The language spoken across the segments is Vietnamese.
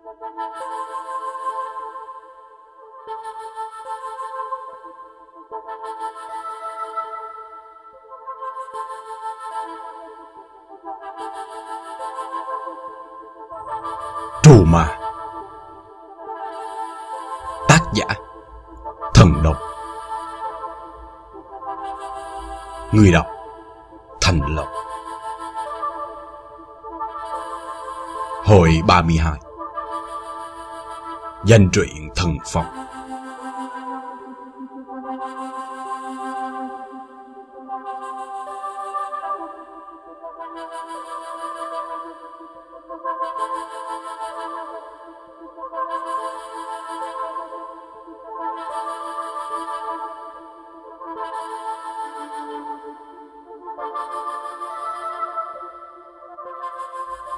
Trù Ma. Tác giả. Thần độc. Người đọc. Thành Lộc. Hồi 32 Danh truyện Thần Phong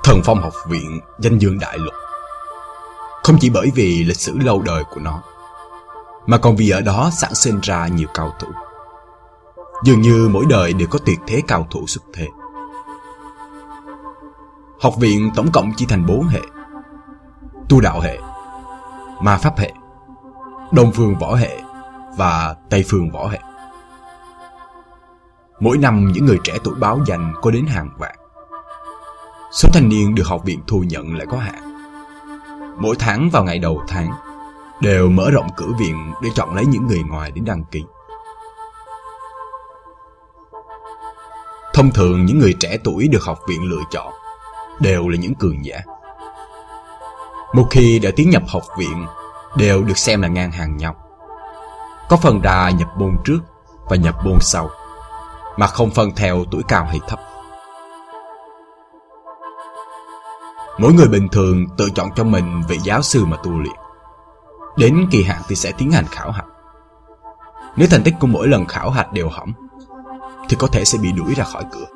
Thần Phong học viện danh dương đại lục không chỉ bởi vì lịch sử lâu đời của nó, Mà còn vì ở đó sản sinh ra nhiều cao thủ. Dường như mỗi đời đều có tuyệt thế cao thủ xuất thế. Học viện tổng cộng chỉ thành bốn hệ Tu đạo hệ, Ma pháp hệ, Đông phương võ hệ Và Tây phương võ hệ. Mỗi năm, những người trẻ tuổi báo danh có đến hàng vạn. Số thanh niên được học viện thu nhận lại có hạn. Mỗi tháng vào ngày đầu tháng, đều mở rộng cử viện để chọn lấy những người ngoài đến đăng ký. Thông thường những người trẻ tuổi được học viện lựa chọn đều là những cường giả. Một khi đã tiến nhập học viện, đều được xem là ngang hàng nhau. Có phần ra nhập môn trước và nhập môn sau, mà không phân theo tuổi cao hay thấp. Mỗi người bình thường tự chọn cho mình vị giáo sư mà tu luyện. Đến kỳ hạn thì sẽ tiến hành khảo hạch. Nếu thành tích của mỗi lần khảo hạch đều hỏng, thì có thể sẽ bị đuổi ra khỏi cửa.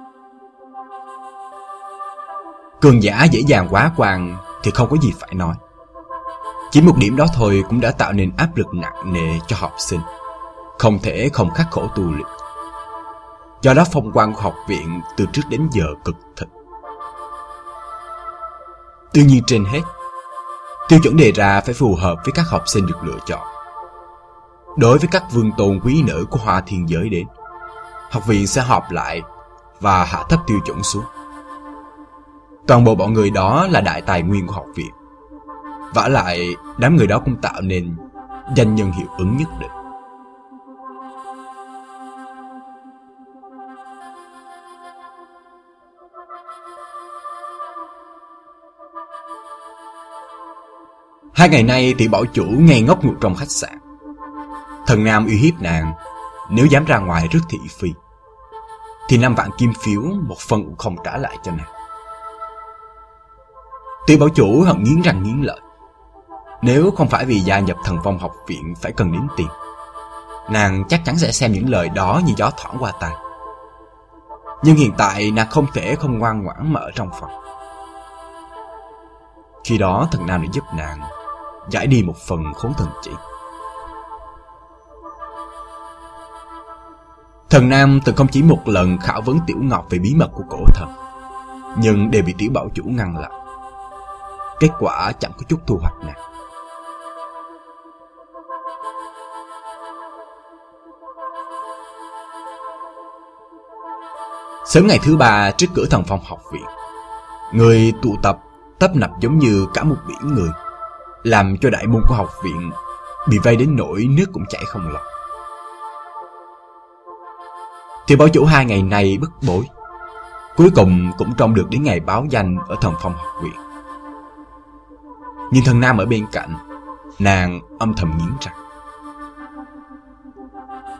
Cường giả dễ dàng quá quan thì không có gì phải nói. Chỉ một điểm đó thôi cũng đã tạo nên áp lực nặng nề cho học sinh, không thể không khắc khổ tu luyện. Do đó phong quan của học viện từ trước đến giờ cực thịnh. Đương nhiên trên hết, tiêu chuẩn đề ra phải phù hợp với các học sinh được lựa chọn. Đối với các vương tôn quý nữ của hoa thiên giới đến, học viện sẽ họp lại và hạ thấp tiêu chuẩn xuống. Toàn bộ bọn người đó là đại tài nguyên của học viện. vả lại, đám người đó cũng tạo nên danh nhân hiệu ứng nhất định. Hai ngày nay tỷ bảo chủ ngay ngốc ngục trong khách sạn. Thần Nam uy hiếp nàng, nếu dám ra ngoài rước thị phi, thì năm vạn kim phiếu một phần cũng không trả lại cho nàng. Tỷ bảo chủ hận nghiến răng nghiến lợi. Nếu không phải vì gia nhập thần phong học viện phải cần đến tiền, nàng chắc chắn sẽ xem những lời đó như gió thoảng qua tai. Nhưng hiện tại nàng không thể không ngoan ngoãn mở trong phòng. Khi đó thần Nam đã giúp nàng giải đi một phần khốn thần chỉ. Thần Nam từng không chỉ một lần khảo vấn Tiểu Ngọc về bí mật của cổ thần, nhưng đều bị Tiểu Bảo Chủ ngăn lại. Kết quả chẳng có chút thu hoạch nào. Sớm ngày thứ ba trước cửa thần phòng học viện, người tụ tập tấp nập giống như cả một biển người làm cho đại môn của học viện bị vây đến nỗi nước cũng chảy không lọt. Thì báo chủ hai ngày này bức bối. Cuối cùng cũng trông được đến ngày báo danh ở thần phong học viện. Nhìn thần nam ở bên cạnh, nàng âm thầm nghiến răng.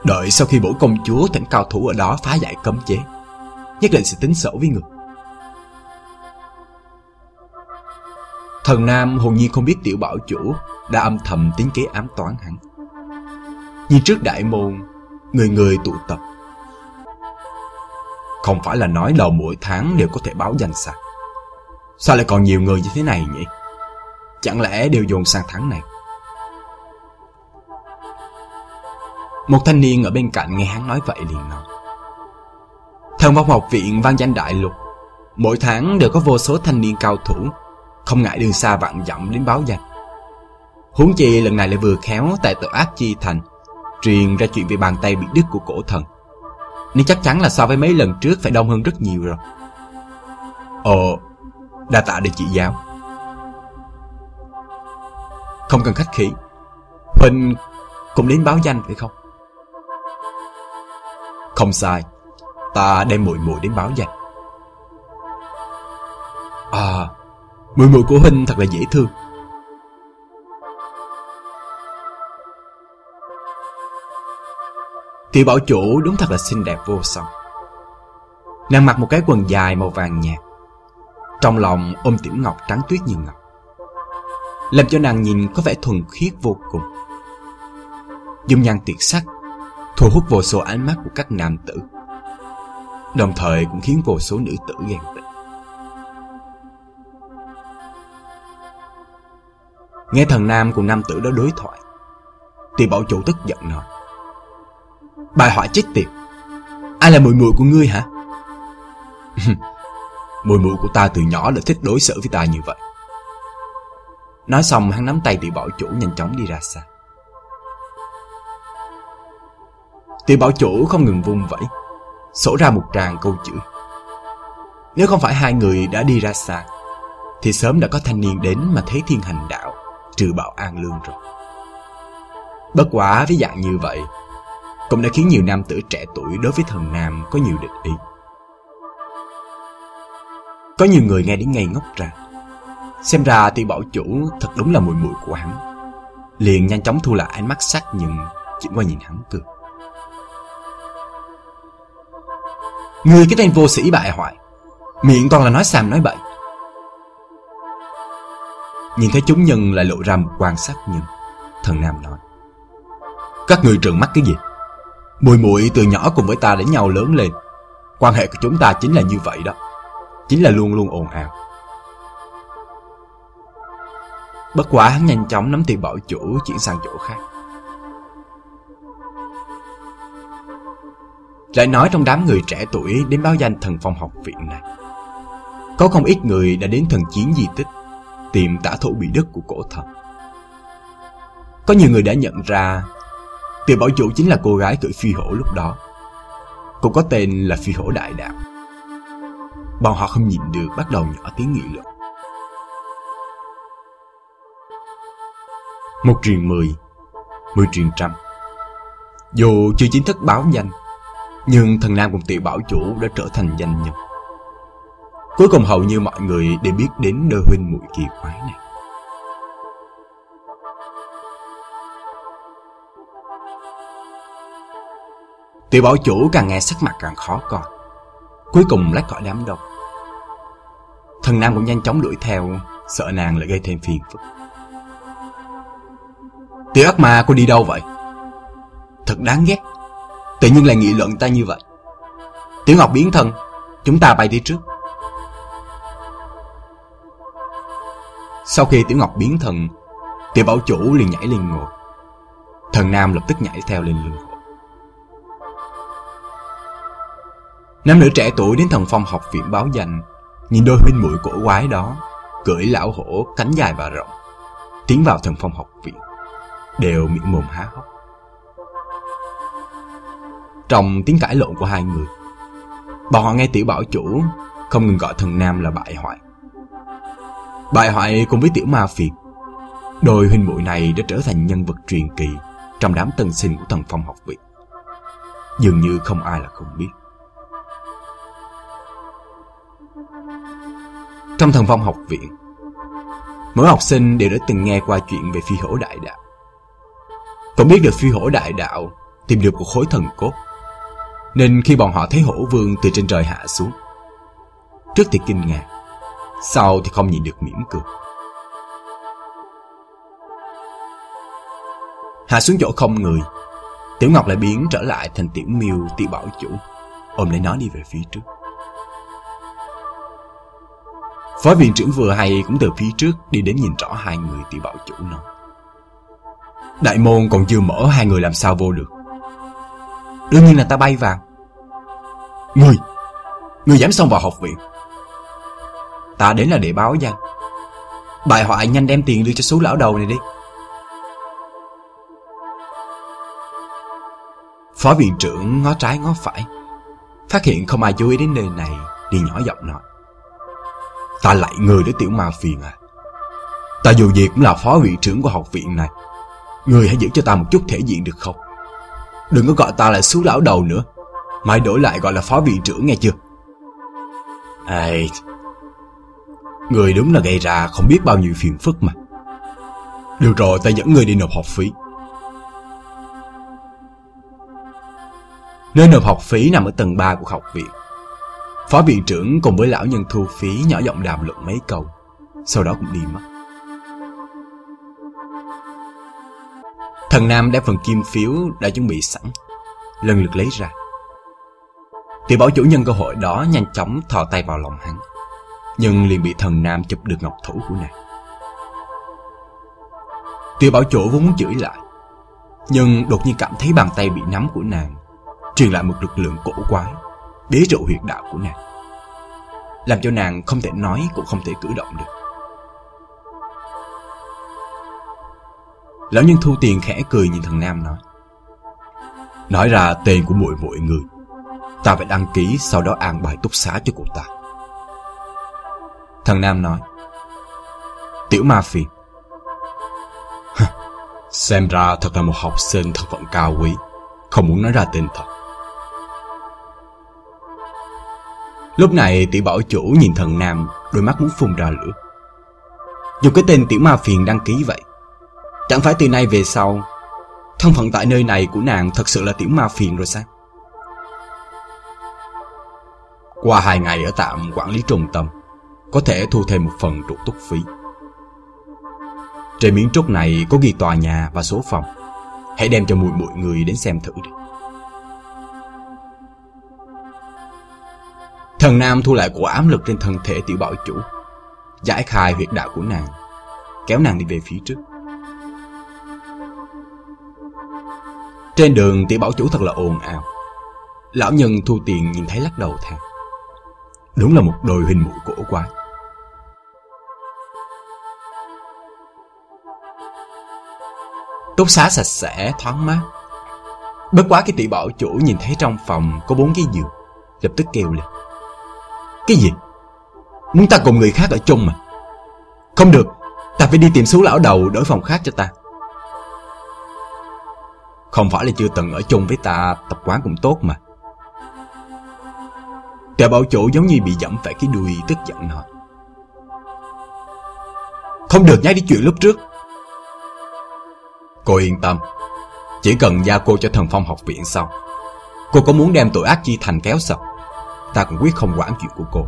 Đợi sau khi bổ công chúa thỉnh cao thủ ở đó phá giải cấm chế, nhất định sẽ tính sổ với người. Thần Nam hồn nhiên không biết tiểu bảo chủ đã âm thầm tính kế ám toán hắn. nhìn trước đại môn, người người tụ tập. Không phải là nói đầu mỗi tháng đều có thể báo danh sao? Sao lại còn nhiều người như thế này nhỉ? Chẳng lẽ đều dồn sang tháng này? Một thanh niên ở bên cạnh nghe hắn nói vậy liền nói. Thần vong học viện vang danh đại lục. Mỗi tháng đều có vô số thanh niên cao thủ không ngại đường xa vạn dặm đến báo danh. Huống chi lần này lại vừa khéo tại tội ác chi thành Truyền ra chuyện về bàn tay bị đứt của cổ thần. Nên chắc chắn là so với mấy lần trước phải đông hơn rất nhiều rồi. Ồ, đa tạ để chị giáo. Không cần khách khí. Huynh cũng đến báo danh phải không? Không sai. Ta đem muội muội đến báo danh. À mùi mùi của Huynh thật là dễ thương. Tiểu bảo chủ đúng thật là xinh đẹp vô song. Nàng mặc một cái quần dài màu vàng nhạt. Trong lòng ôm tiểu ngọc trắng tuyết như ngọc. Làm cho nàng nhìn có vẻ thuần khiết vô cùng. Dung nhan tuyệt sắc, Thu hút vô số ánh mắt của các nam tử. Đồng thời cũng khiến vô số nữ tử ghen tị. Nghe thần nam cùng nam tử đó đối thoại, Thì bảo chủ tức giận nói Bài họa chết tiệt, Ai là mùi mùi của ngươi hả? Mùi mùi của ta từ nhỏ là thích đối xử với ta như vậy. Nói xong, hắn nắm tay tiểu bảo chủ nhanh chóng đi ra xa. Tiểu bảo chủ không ngừng vung vẫy, Sổ ra một tràng câu chữ. Nếu không phải hai người đã đi ra xa, Thì sớm đã có thanh niên đến mà thấy thiên hành đạo. Trừ bạo an lương rồi. Bất quá với dạng như vậy, Cũng đã khiến nhiều nam tử trẻ tuổi đối với thần nam có nhiều địch ý. Có nhiều người nghe đến ngây ngốc ra. Xem ra tiểu bảo chủ thật đúng là mùi mùi của hắn. Liền nhanh chóng thu lại ánh mắt sắc nhưng chỉ qua nhìn hắn cười. Người cái tên vô sĩ bại hoại. Miệng toàn là nói xàm nói bậy. Nhìn thấy chúng nhân lại lộ ra một quan sát nhưng Thần Nam nói, Các người trợn mắt cái gì? Mùi muội từ nhỏ cùng với ta đến nhau lớn lên. Quan hệ của chúng ta chính là như vậy đó. Chính là luôn luôn ồn ào. Bất quá hắn nhanh chóng nắm tiền bảo chủ chuyển sang chỗ khác. Lại nói trong đám người trẻ tuổi đến báo danh thần phong học viện này, Có không ít người đã đến thần chiến di tích. Tìm tả thủ bị đứt của cổ thần. Có nhiều người đã nhận ra Tiểu bảo chủ chính là cô gái cưỡi phi hổ lúc đó. Cô có tên là phi hổ đại đạo. Bọn họ không nhìn được bắt đầu nhỏ tiếng nghị luận. Một truyền mười Mười truyền trăm. Dù chưa chính thức báo danh, nhưng thần nam cùng tiểu bảo chủ đã trở thành danh nhân. Cuối cùng hầu như mọi người đều biết đến đôi huynh muội kỳ quái này. Tiểu bảo chủ càng nghe sắc mặt càng khó coi. Cuối cùng lách khỏi đám đông. Thần nam cũng nhanh chóng đuổi theo, Sợ nàng lại gây thêm phiền phức. Tiểu ác ma cô đi đâu vậy? Thật đáng ghét. Tự nhiên lại nghị luận ta như vậy. Tiểu Ngọc biến thân, Chúng ta bay đi trước. Sau khi Tiểu Ngọc biến thần Tiểu Bảo Chủ liền nhảy lên ngồi Thần Nam lập tức nhảy theo lên lưng Nam nữ trẻ tuổi đến thần phong học viện báo danh, Nhìn đôi huynh muội cổ quái đó, Cưỡi lão hổ, cánh dài và rộng, Tiến vào thần phong học viện, Đều miệng mồm há hốc trong tiếng cãi lộn của hai người. Bọn họ nghe tiểu bảo chủ không ngừng gọi thần nam là bại hoại. Bại hoại cùng với tiểu ma phiệt, đôi huynh muội này đã trở thành nhân vật truyền kỳ trong đám tân sinh của thần phong học viện. Dường như không ai là không biết. Trong thần phong học viện, mỗi học sinh đều đã từng nghe qua chuyện về phi hổ đại đạo. Cũng biết được phi hổ đại đạo tìm được một khối thần cốt nên khi bọn họ thấy hổ vương từ trên trời hạ xuống Trước thì kinh ngạc sau thì không nhìn được mỉm cười? Hạ xuống chỗ không người, Tiểu Ngọc lại biến trở lại thành tiểu miêu, tiểu bảo chủ. Ôm lấy nó đi về phía trước. Phó viện trưởng vừa hay cũng từ phía trước Đi đến nhìn rõ hai người tiểu bảo chủ nó Đại môn còn chưa mở, hai người làm sao vô được? Đương nhiên là ta bay vào. Người Người dám xông vào học viện. Ta đến là để báo danh bài hoại nhanh đem tiền đưa cho số lão đầu này đi. Phó viện trưởng ngó trái ngó phải, Phát hiện không ai chú ý đến nơi này Đi nhỏ giọng nói. Ta lại người để tiểu ma phiền à. Ta dù gì cũng là phó viện trưởng của học viện này. Người hãy giữ cho ta một chút thể diện được không? Đừng có gọi ta là số lão đầu nữa. Mãi đổi lại gọi là phó viện trưởng nghe chưa? Ê Người đúng là gây ra không biết bao nhiêu phiền phức mà. Được rồi, ta dẫn người đi nộp học phí. Nơi nộp học phí nằm ở tầng 3 của học viện. Phó viện trưởng cùng với lão nhân thu phí nhỏ giọng đàm luận mấy câu, Sau đó cũng đi mất. Thần Nam đem phần kim phiếu đã chuẩn bị sẵn, Lần lượt lấy ra. Tiểu bảo chủ nhân cơ hội đó nhanh chóng thò tay vào lòng hắn. Nhưng liền bị thần Nam chụp được ngọc thủ của nàng. Tiêu bảo chủ vốn muốn chửi lại, Nhưng đột nhiên cảm thấy bàn tay bị nắm của nàng, Truyền lại một lực lượng cổ quái Bế trụ huyệt đạo của nàng, Làm cho nàng không thể nói cũng không thể cử động được. Lão nhân thu tiền khẽ cười nhìn thằng Nam nói Nói ra tên của mỗi mỗi người Ta phải đăng ký sau đó an bài túc xá cho cụ ta. Thằng Nam nói, Tiểu ma phi. Xem ra thật là một học sinh thật phận cao quý, Không muốn nói ra tên thật. Lúc này tiểu bảo chủ nhìn thần Nam, Đôi mắt muốn phun ra lửa. Dù cái tên tiểu ma phiền đăng ký vậy, Chẳng phải từ nay về sau, Thân phận tại nơi này của nàng thật sự là tiểu ma phiền rồi sao? Qua hai ngày ở tạm quản lý trung tâm có thể thu thêm một phần trụ túc phí. Trên miếng trúc này có ghi tòa nhà và số phòng. Hãy đem cho mùi mọi người đến xem thử đi. Thần Nam thu lại của ám lực trên thân thể tiểu bảo chủ, Giải khai huyệt đạo của nàng, Kéo nàng đi về phía trước. Trên đường, tiểu bảo chủ thật là ồn ào. Lão nhân thu tiền nhìn thấy lắc đầu thang. Đúng là một đôi hình mũi cổ quái. Túc xá sạch sẽ, thoáng mát. Bất quá cái tỷ bảo chủ nhìn thấy trong phòng có bốn cái giường Lập tức kêu lên. Cái gì? Muốn ta cùng người khác ở chung mà. Không được Ta phải đi tìm số lão đầu đổi phòng khác cho ta. Không phải là chưa từng ở chung với ta Tập quán cũng tốt mà. Tề bảo chủ giống như bị dẫm phải cái đuôi tức giận nói. Không được nhắc đi chuyện lúc trước. Cô yên tâm. Chỉ cần giao cô cho thần phong học viện xong, Cô có muốn đem tội ác chi thành kéo sập, Ta cũng quyết không quản chuyện của cô.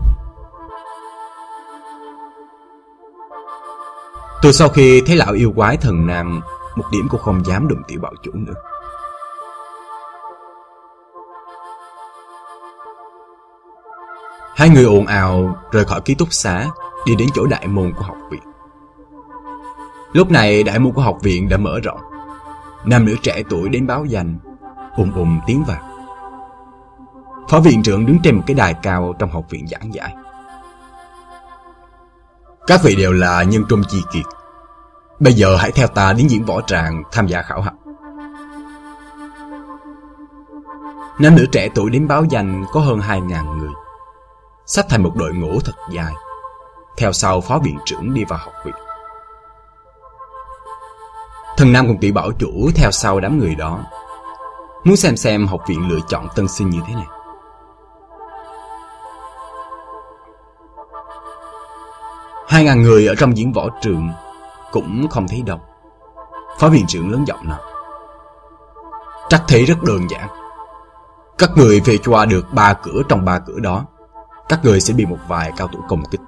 Từ sau khi thấy lão yêu quái thần nam, Một điểm cô không dám đụng tiểu bảo chủ nữa. Hai người ồn ào rời khỏi ký túc xá, Đi đến chỗ đại môn của học viện. Lúc này đại môn của học viện đã mở rộng. Nam nữ trẻ tuổi đến báo danh, ùm ùm tiến vào Phó viện trưởng đứng trên một cái đài cao trong học viện giảng giải. Các vị đều là nhân trung chi kiệt. Bây giờ hãy theo ta đến diễn võ tràng tham gia khảo hạch. Nam nữ trẻ tuổi đến báo danh có hơn 2.000 người. Sắp thành một đội ngũ thật dài. Theo sau phó viện trưởng đi vào học viện. Thần Nam cùng tỷ bảo chủ theo sau đám người đó. Muốn xem xem học viện lựa chọn tân sinh như thế nào. Hai ngàn người ở trong diễn võ trường Cũng không thấy đông. Phó viện trưởng lớn giọng nói. Chắc thế rất đơn giản. Các người về qua được ba cửa trong ba cửa đó. Các người sẽ bị một vài cao thủ công kích.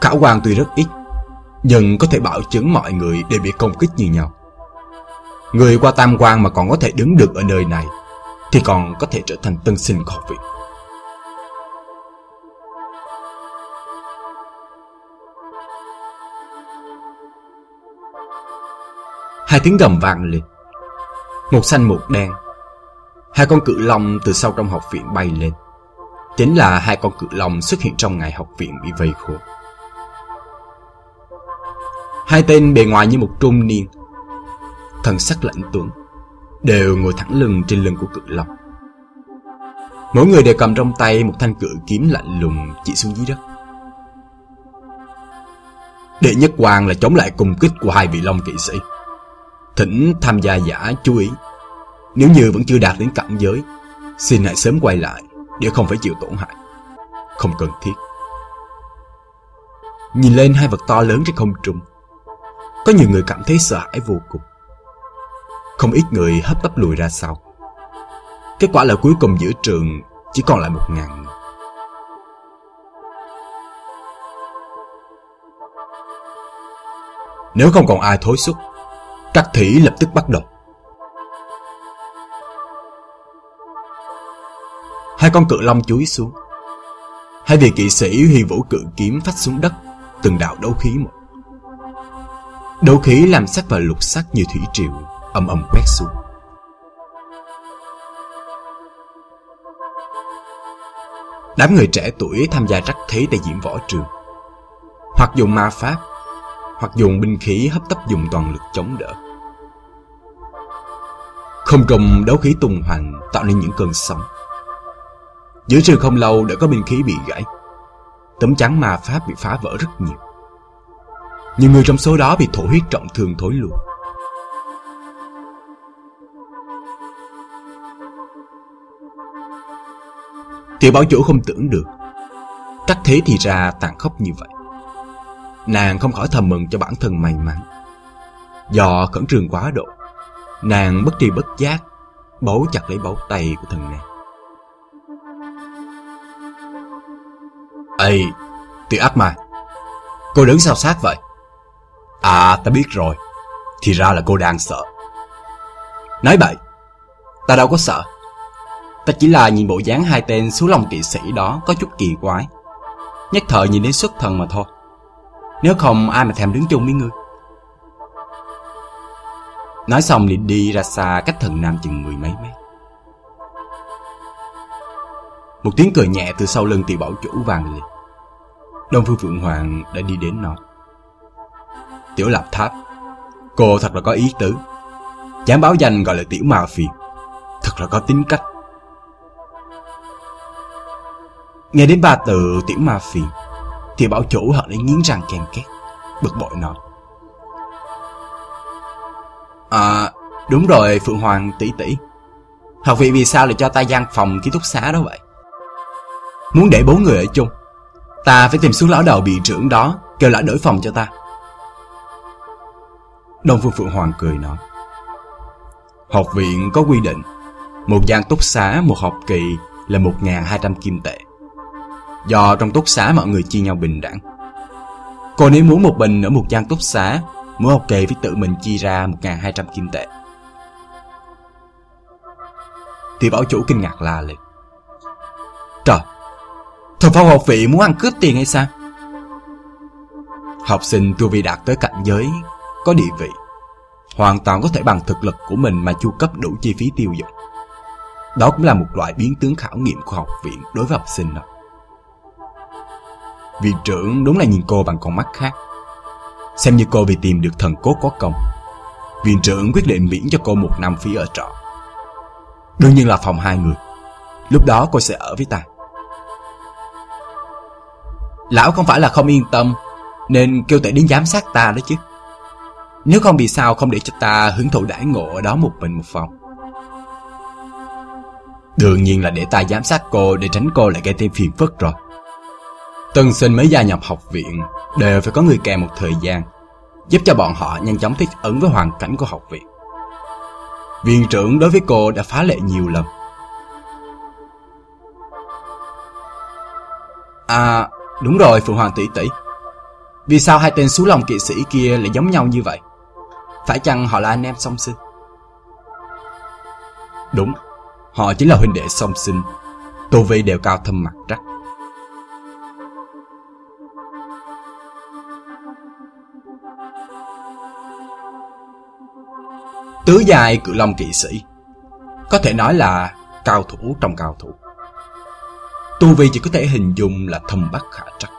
Khảo quan tuy rất ít nhưng có thể bảo chứng mọi người đều bị công kích như nhau. Người qua tam quan mà còn có thể đứng được ở nơi này, thì còn có thể trở thành tân sinh của học viện. Hai tiếng gầm vang lên. Một xanh một đen. Hai con cự long từ sau trong học viện bay lên. Chính là hai con cự long xuất hiện trong ngày học viện bị vây khốn. Hai tên bề ngoài như một trung niên, Thần sắc lạnh tuấn Đều ngồi thẳng lưng trên lưng của cự long. Mỗi người đều cầm trong tay một thanh cự kiếm lạnh lùng chỉ xuống dưới đất. Đệ nhất quan là chống lại cùng kích của hai vị long kỵ sĩ. Thỉnh tham gia giả chú ý. Nếu như vẫn chưa đạt đến cảnh giới, Xin hãy sớm quay lại Để không phải chịu tổn hại. Không cần thiết. Nhìn lên hai vật to lớn trên không trung có nhiều người cảm thấy sợ hãi vô cùng. Không ít người hấp tấp lùi ra sau. Kết quả là cuối cùng giữa trường Chỉ còn lại một ngàn người. Nếu không còn ai thối xuất các thủy lập tức bắt đầu. Hai con cự long chúi xuống. Hai vị kỵ sĩ huy vũ cự kiếm phách xuống đất, Từng đạo đấu khí một. Đấu khí làm sắc và lục sắc như thủy triều, Âm âm quét xuống. Đám người trẻ tuổi tham gia rắc thế tại diễn võ trường. Hoặc dùng ma pháp, Hoặc dùng binh khí hấp tấp dùng toàn lực chống đỡ. Không trùng đấu khí tung hoành, tạo nên những cơn sóng. Giữa trường không lâu đã có binh khí bị gãy. Tấm chắn ma pháp bị phá vỡ rất nhiều. Nhiều người trong số đó bị thổ huyết trọng thương thối luôn Tiểu bảo chủ không tưởng được. Cách thế thì ra tàn khốc như vậy. Nàng không khỏi thầm mừng cho bản thân may mắn. Do khẩn trương quá độ Nàng bất tri bất giác Bấu chặt lấy bấu tay của thần nàng. Ê, tiểu ác mà, Cô đứng sao sát vậy? À ta biết rồi. Thì ra là cô đang sợ. Nói bậy. Ta đâu có sợ. Ta chỉ là nhìn bộ dáng hai tên xuống lòng kỵ sĩ đó có chút kỳ quái. Nhất thời nhìn đến xuất thần mà thôi. Nếu không, ai mà thèm đứng chung với ngươi? Nói xong liền đi ra xa cách thần nam chừng mười mấy mét. Một tiếng cười nhẹ từ sau lưng tiểu bảo chủ vang lên. Đông Phương Phượng Hoàng đã đi đến nói Tiểu Lạp Tháp. Cô thật là có ý tứ. Dám báo danh gọi là tiểu ma phiền Thật là có tính cách. Nghe đến ba từ tiểu ma phiền Thì bảo chủ họ lại nghiến răng kèn két, Bực bội nói. À đúng rồi, Phượng Hoàng tỷ tỷ. Học viện vì sao lại cho ta gian phòng ký túc xá đó vậy? Muốn để bốn người ở chung, Ta phải tìm xuống lão đầu bị trưởng đó Kêu lại đổi phòng cho ta. Đông Phương Phượng Hoàng cười nói Học viện có quy định Một gian túc xá một học kỳ là 1.200 kim tệ. Do trong túc xá mọi người chia nhau bình đẳng. Còn nếu muốn một bình ở một gian túc xá Mỗi học kỳ phải tự mình chia ra 1.200 kim tệ. Thì bảo chủ kinh ngạc la lên Trời Thần phong học viện muốn ăn cướp tiền hay sao? Học sinh tu vi đạt tới cảnh giới, có địa vị, hoàn toàn có thể bằng thực lực của mình mà chu cấp đủ chi phí tiêu dùng. Đó cũng là một loại biến tướng khảo nghiệm của học viện đối với học sinh đó. Viện trưởng đúng là nhìn cô bằng con mắt khác. Xem như cô vì tìm được thần cốt có công. Viện trưởng quyết định miễn cho cô một năm phí ở trọ. Đương nhiên là phòng hai người. Lúc đó cô sẽ ở với ta. Lão không phải là không yên tâm Nên kêu tệ đến giám sát ta đó chứ nếu không vì sao không để cho ta hưởng thụ đãi ngộ ở đó một mình một phòng? Đương nhiên là để ta giám sát cô, để tránh cô lại gây thêm phiền phức rồi. Tân sinh mới gia nhập học viện, đều phải có người kèm một thời gian, Giúp cho bọn họ nhanh chóng thích ứng với hoàn cảnh của học viện. Viện trưởng đối với cô đã phá lệ nhiều lần. À Đúng rồi, Phượng Hoàng tỷ tỷ. Vì sao hai tên xú lòng kỵ sĩ kia lại giống nhau như vậy? Phải chăng họ là anh em song sinh Đúng, Họ chính là huynh đệ song sinh Tô vi đều cao thâm mặt trắc Tứ dài cự long kỵ sĩ, Có thể nói là cao thủ trong cao thủ Tu Vi chỉ có thể hình dung là thâm bắc khả trắc.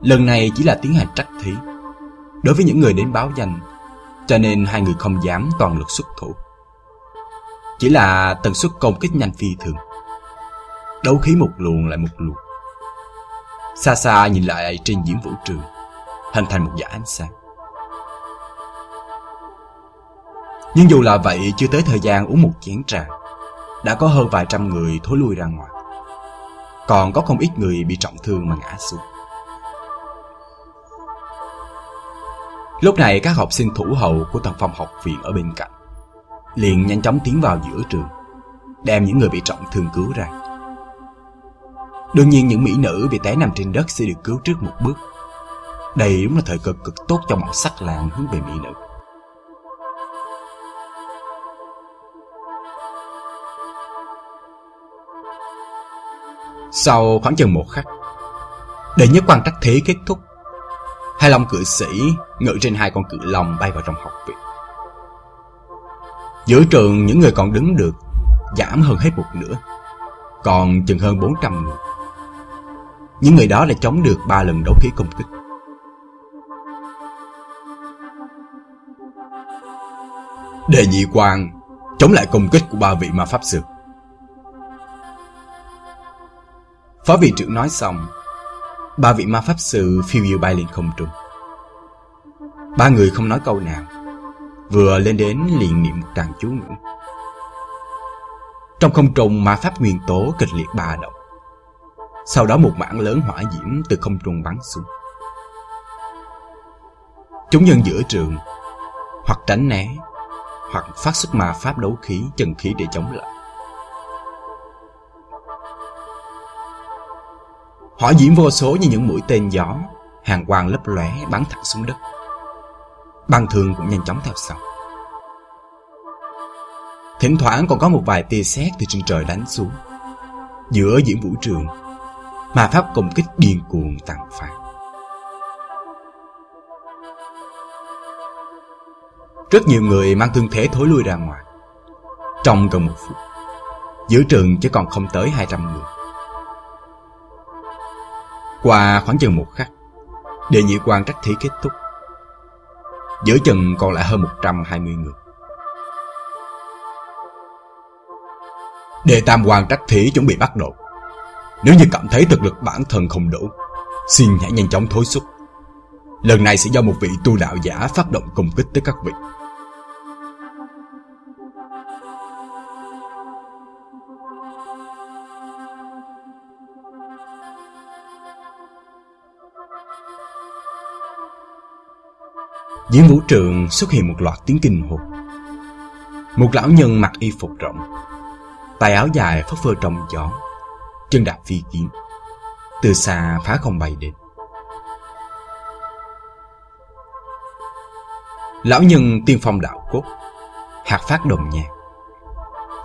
Lần này chỉ là tiến hành trắc thí đối với những người đến báo danh, cho nên hai người không dám toàn lực xuất thủ. Chỉ là tần suất công kích nhanh phi thường. Đấu khí một luồng lại một luồng. Xa xa nhìn lại trên diễn vũ trường, hình thành một dải ánh sáng. Nhưng dù là vậy, chưa tới thời gian uống một chén trà, đã có hơn vài trăm người thối lui ra ngoài. Còn có không ít người bị trọng thương mà ngã xuống. Lúc này các học sinh thủ hậu của tầng phòng học viện ở bên cạnh liền nhanh chóng tiến vào giữa trường, đem những người bị trọng thương cứu ra. Đương nhiên những mỹ nữ bị té nằm trên đất sẽ được cứu trước một bước. Đây đúng là thời cực cực tốt cho bọn sắc làng hướng về mỹ nữ. Sau khoảng chừng một khắc, để nhất quan trắc thế kết thúc, hai long cự sĩ ngự trên hai con cự long bay vào trong học viện. Giữa trường những người còn đứng được giảm hơn hết một nửa, còn chừng hơn 400 người. Những người đó đã chống được ba lần đấu khí công kích. Đề nhị quan chống lại công kích của ba vị ma pháp sư. Phó vị trưởng nói xong, ba vị ma pháp sư phiêu diêu bay lên không trung. Ba người không nói câu nào, vừa lên đến liền niệm một tràng chú ngữ. Trong không trung ma pháp nguyên tố kịch liệt ba động. Sau đó một mảng lớn hỏa diễm từ không trung bắn xuống. Chúng nhân giữa trường, hoặc tránh né, hoặc phát xuất ma pháp đấu khí, chân khí để chống lại. Họ diễn vô số như những mũi tên gió, hàng quang lấp lóe bắn thẳng xuống đất. Băng thường cũng nhanh chóng theo sau. Thỉnh thoảng còn có một vài tia sét từ trên trời đánh xuống. Giữa diễn vũ trường, mà pháp công kích điên cuồng tàn phá. Rất nhiều người mang thương thế thối lui ra ngoài. Trong gần một phút, giữa trường chỉ còn không tới 200 người. Qua khoảng chừng một khắc, đề nhị quan trắc thí kết thúc. Giữa chừng còn lại hơn 120 người. Đề tam quan trắc thí chuẩn bị bắt đầu. Nếu như cảm thấy thực lực bản thân không đủ, xin hãy nhanh chóng thối xuất. Lần này sẽ do một vị tu đạo giả phát động công kích tới các vị. Dưới vũ trường xuất hiện một loạt tiếng kinh hồn. Một lão nhân mặc y phục rộng, tay áo dài phất phơ trong gió, chân đạp phi kiếm, từ xa phá không bay đến. Lão nhân tiên phong đạo cốt, hạt phát đồng nhạc,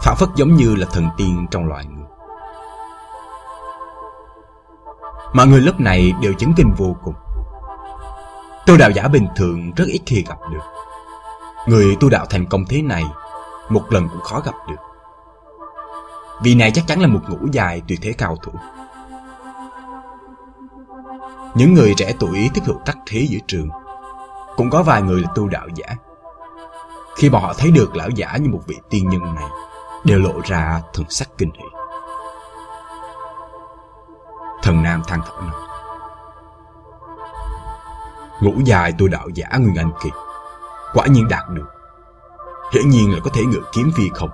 phản phất giống như là thần tiên trong loài người. Mọi người lớp này đều chấn kinh vô cùng. Tu đạo giả bình thường rất ít khi gặp được. Người tu đạo thành công thế này, một lần cũng khó gặp được. Vị này chắc chắn là một ngũ dài tuyệt thế cao thủ. Những người trẻ tuổi thích hợp tắc thế giữa trường, cũng có vài người là tu đạo giả. Khi bọn họ thấy được lão giả như một vị tiên nhân này, đều lộ ra thần sắc kinh hỉ. Thần Nam than thở nói ngủ dài tôi đạo giả Nguyên Anh Kỳ Quả nhiên đạt được. Hiển nhiên là có thể ngự kiếm phi không?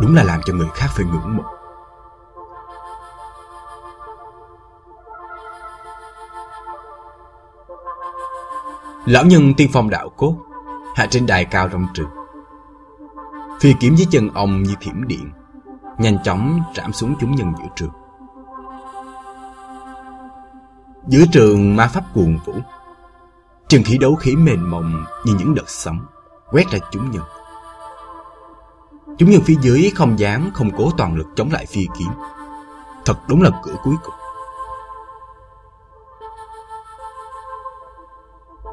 Đúng là làm cho người khác phải ngưỡng mộ. Lão nhân tiên phong đạo cốt, Hạ trên đài cao trong trường Phi kiếm dưới chân ông như thiểm điện, Nhanh chóng trảm xuống chúng nhân giữa trường. Giữa trường ma pháp cuồng vũ trường khí đấu khí mềm mộng như những đợt sóng quét ra chúng nhân. Chúng nhân phía dưới không dám không cố toàn lực chống lại phi kiếm. Thật đúng là cửa cuối cùng.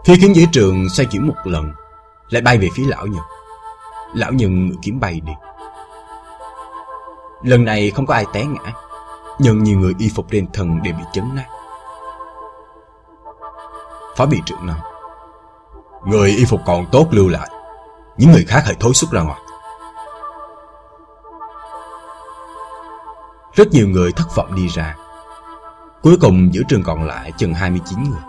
Phi kiếm dưới trường xoay chuyển một lần, lại bay về phía lão nhân. Lão nhân ngự kiếm bay đi. Lần này không có ai té ngã, nhưng nhiều người y phục trên thần đều bị chấn nát. Phó bị trưởng nói Người y phục còn tốt lưu lại. Những người khác hãy thối xuất ra ngoài. Rất nhiều người thất vọng đi ra. Cuối cùng giữa trường còn lại chừng 29 người.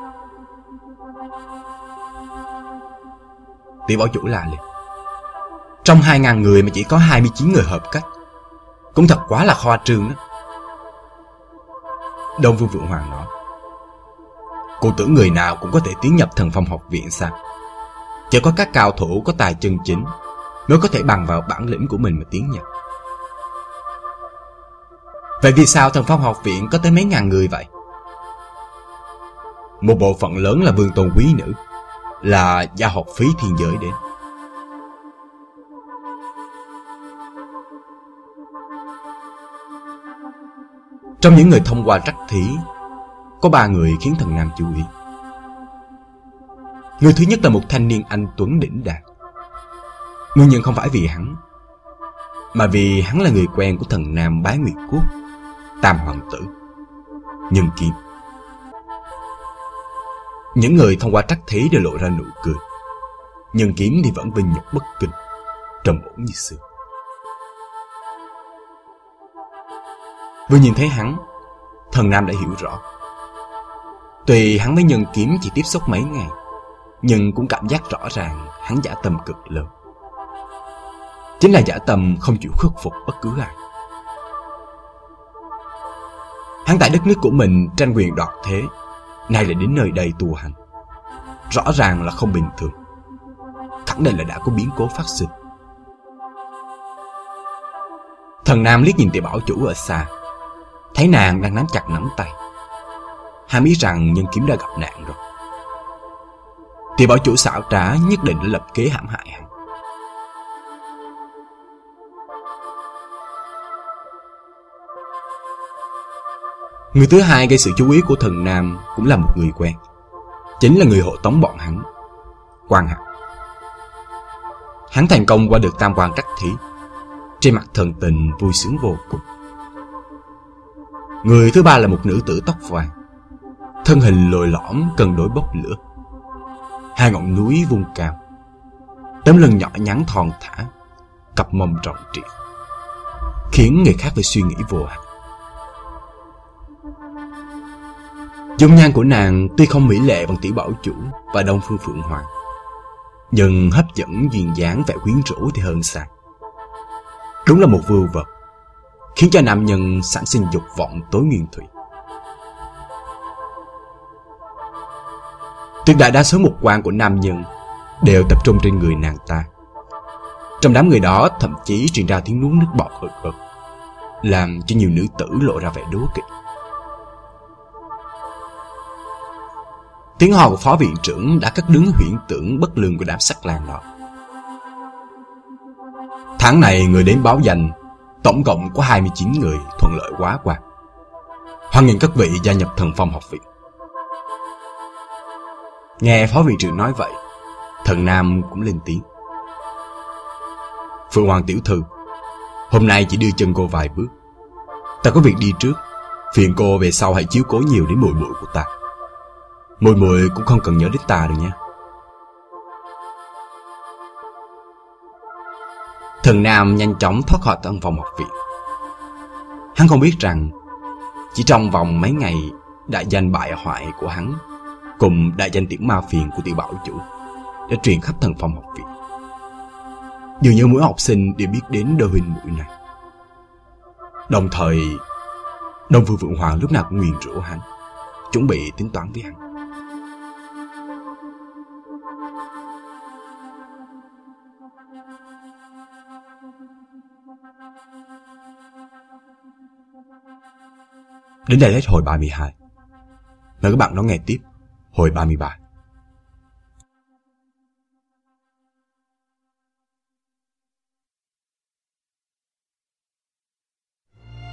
Tiểu bảo chủ là liền. Trong 2.000 người mà chỉ có 29 người hợp cách, Cũng thật quá là khoa trương đó. Đông Vương Vượng Hoàng nói. Cô tưởng người nào cũng có thể tiến nhập thần phong học viện sao? Chỉ có các cao thủ có tài chân chính Mới có thể bằng vào bản lĩnh của mình mà tiến nhập. Vậy vì sao thần phong học viện có tới mấy ngàn người vậy? Một bộ phận lớn là vương tôn quý nữ, Là gia học phí thiên giới đến. Trong những người thông qua trắc thí có ba người khiến thần Nam chú ý. Người thứ nhất là một thanh niên anh Tuấn đỉnh đạt. Nguyên nhân không phải vì hắn, Mà vì hắn là người quen của thần Nam Bái Nguyệt Quốc, Tam Hoàng Tử, Nhân Kim. Những người thông qua trắc thí đều lộ ra nụ cười. Nhân Kiếm thì vẫn vinh nhục bất kinh, Trầm ổn như xưa. Vừa nhìn thấy hắn, Thần Nam đã hiểu rõ. Tuy hắn với nhân kiếm chỉ tiếp xúc mấy ngày, Nhưng cũng cảm giác rõ ràng Hắn giả tầm cực lớn. Chính là giả tầm không chịu khuất phục bất cứ ai. Hắn tại đất nước của mình tranh quyền đoạt thế, Nay lại đến nơi đây tu hành. Rõ ràng là không bình thường. Khẳng định là đã có biến cố phát sinh. Thần Nam liếc nhìn tiểu bảo chủ ở xa, Thấy nàng đang nắm chặt nắm tay hàm ý rằng nhân kiếm đã gặp nạn rồi Thì bảo chủ xảo trá nhất định đã lập kế hãm hại hắn Người thứ hai gây sự chú ý của thần Nam cũng là một người quen. Chính là người hộ tống bọn hắn, Quang Hạc. Hắn thành công qua được tam quan trắc thí. Trên mặt thần tình vui sướng vô cùng. Người thứ ba là một nữ tử tóc vàng. Thân hình lồi lõm cần đối bốc lửa. Hai ngọn núi vung cao. Tấm lưng nhỏ nhắn thon thả, cặp mông tròn triệt. Khiến người khác phải suy nghĩ vô hạn. Dung nhan của nàng tuy không mỹ lệ bằng tỷ bảo chủ và đông phương phượng hoàng, nhưng hấp dẫn duyên dáng vẻ quyến rũ thì hơn xa. Đúng là một vưu vật, khiến cho nam nhân sản sinh dục vọng tối nguyên thủy. Tuyệt đại đa số mục quan của nam nhân đều tập trung trên người nàng ta. Trong đám người đó thậm chí truyền ra tiếng nuốt nước bọt ực ực, làm cho nhiều nữ tử lộ ra vẻ đố kỵ. Tiếng hò của phó viện trưởng đã cắt đứng huyễn tưởng bất lương của đám sắc lang đó. Tháng này người đến báo danh, tổng cộng có 29 người thuận lợi quá qua. Hoan nghênh các vị gia nhập thần phong học viện. Nghe phó viện trưởng nói vậy, thần nam cũng lên tiếng. Phương Hoàng tiểu thư, hôm nay chỉ đưa chân cô vài bước. Ta có việc đi trước, phiền cô về sau hãy chiếu cố nhiều đến mùi muội của ta. Mùi mùi cũng không cần nhớ đến ta được nha Thần Nam nhanh chóng thoát khỏi tân phòng học viện Hắn không biết rằng Chỉ trong vòng mấy ngày Đại danh bại hoại của hắn Cùng đại danh tiếng ma phiền của tiểu bảo chủ, Đã truyền khắp thần phòng học viện. Dường như mỗi học sinh đều biết đến đôi huynh mũi này. Đồng thời, Đông Phương Vượng Hoàng lúc nào cũng nguyền rủa hắn, Chuẩn bị tính toán với hắn. Đến đây hết hồi 32. Mời các bạn đón nghe tiếp hồi 33.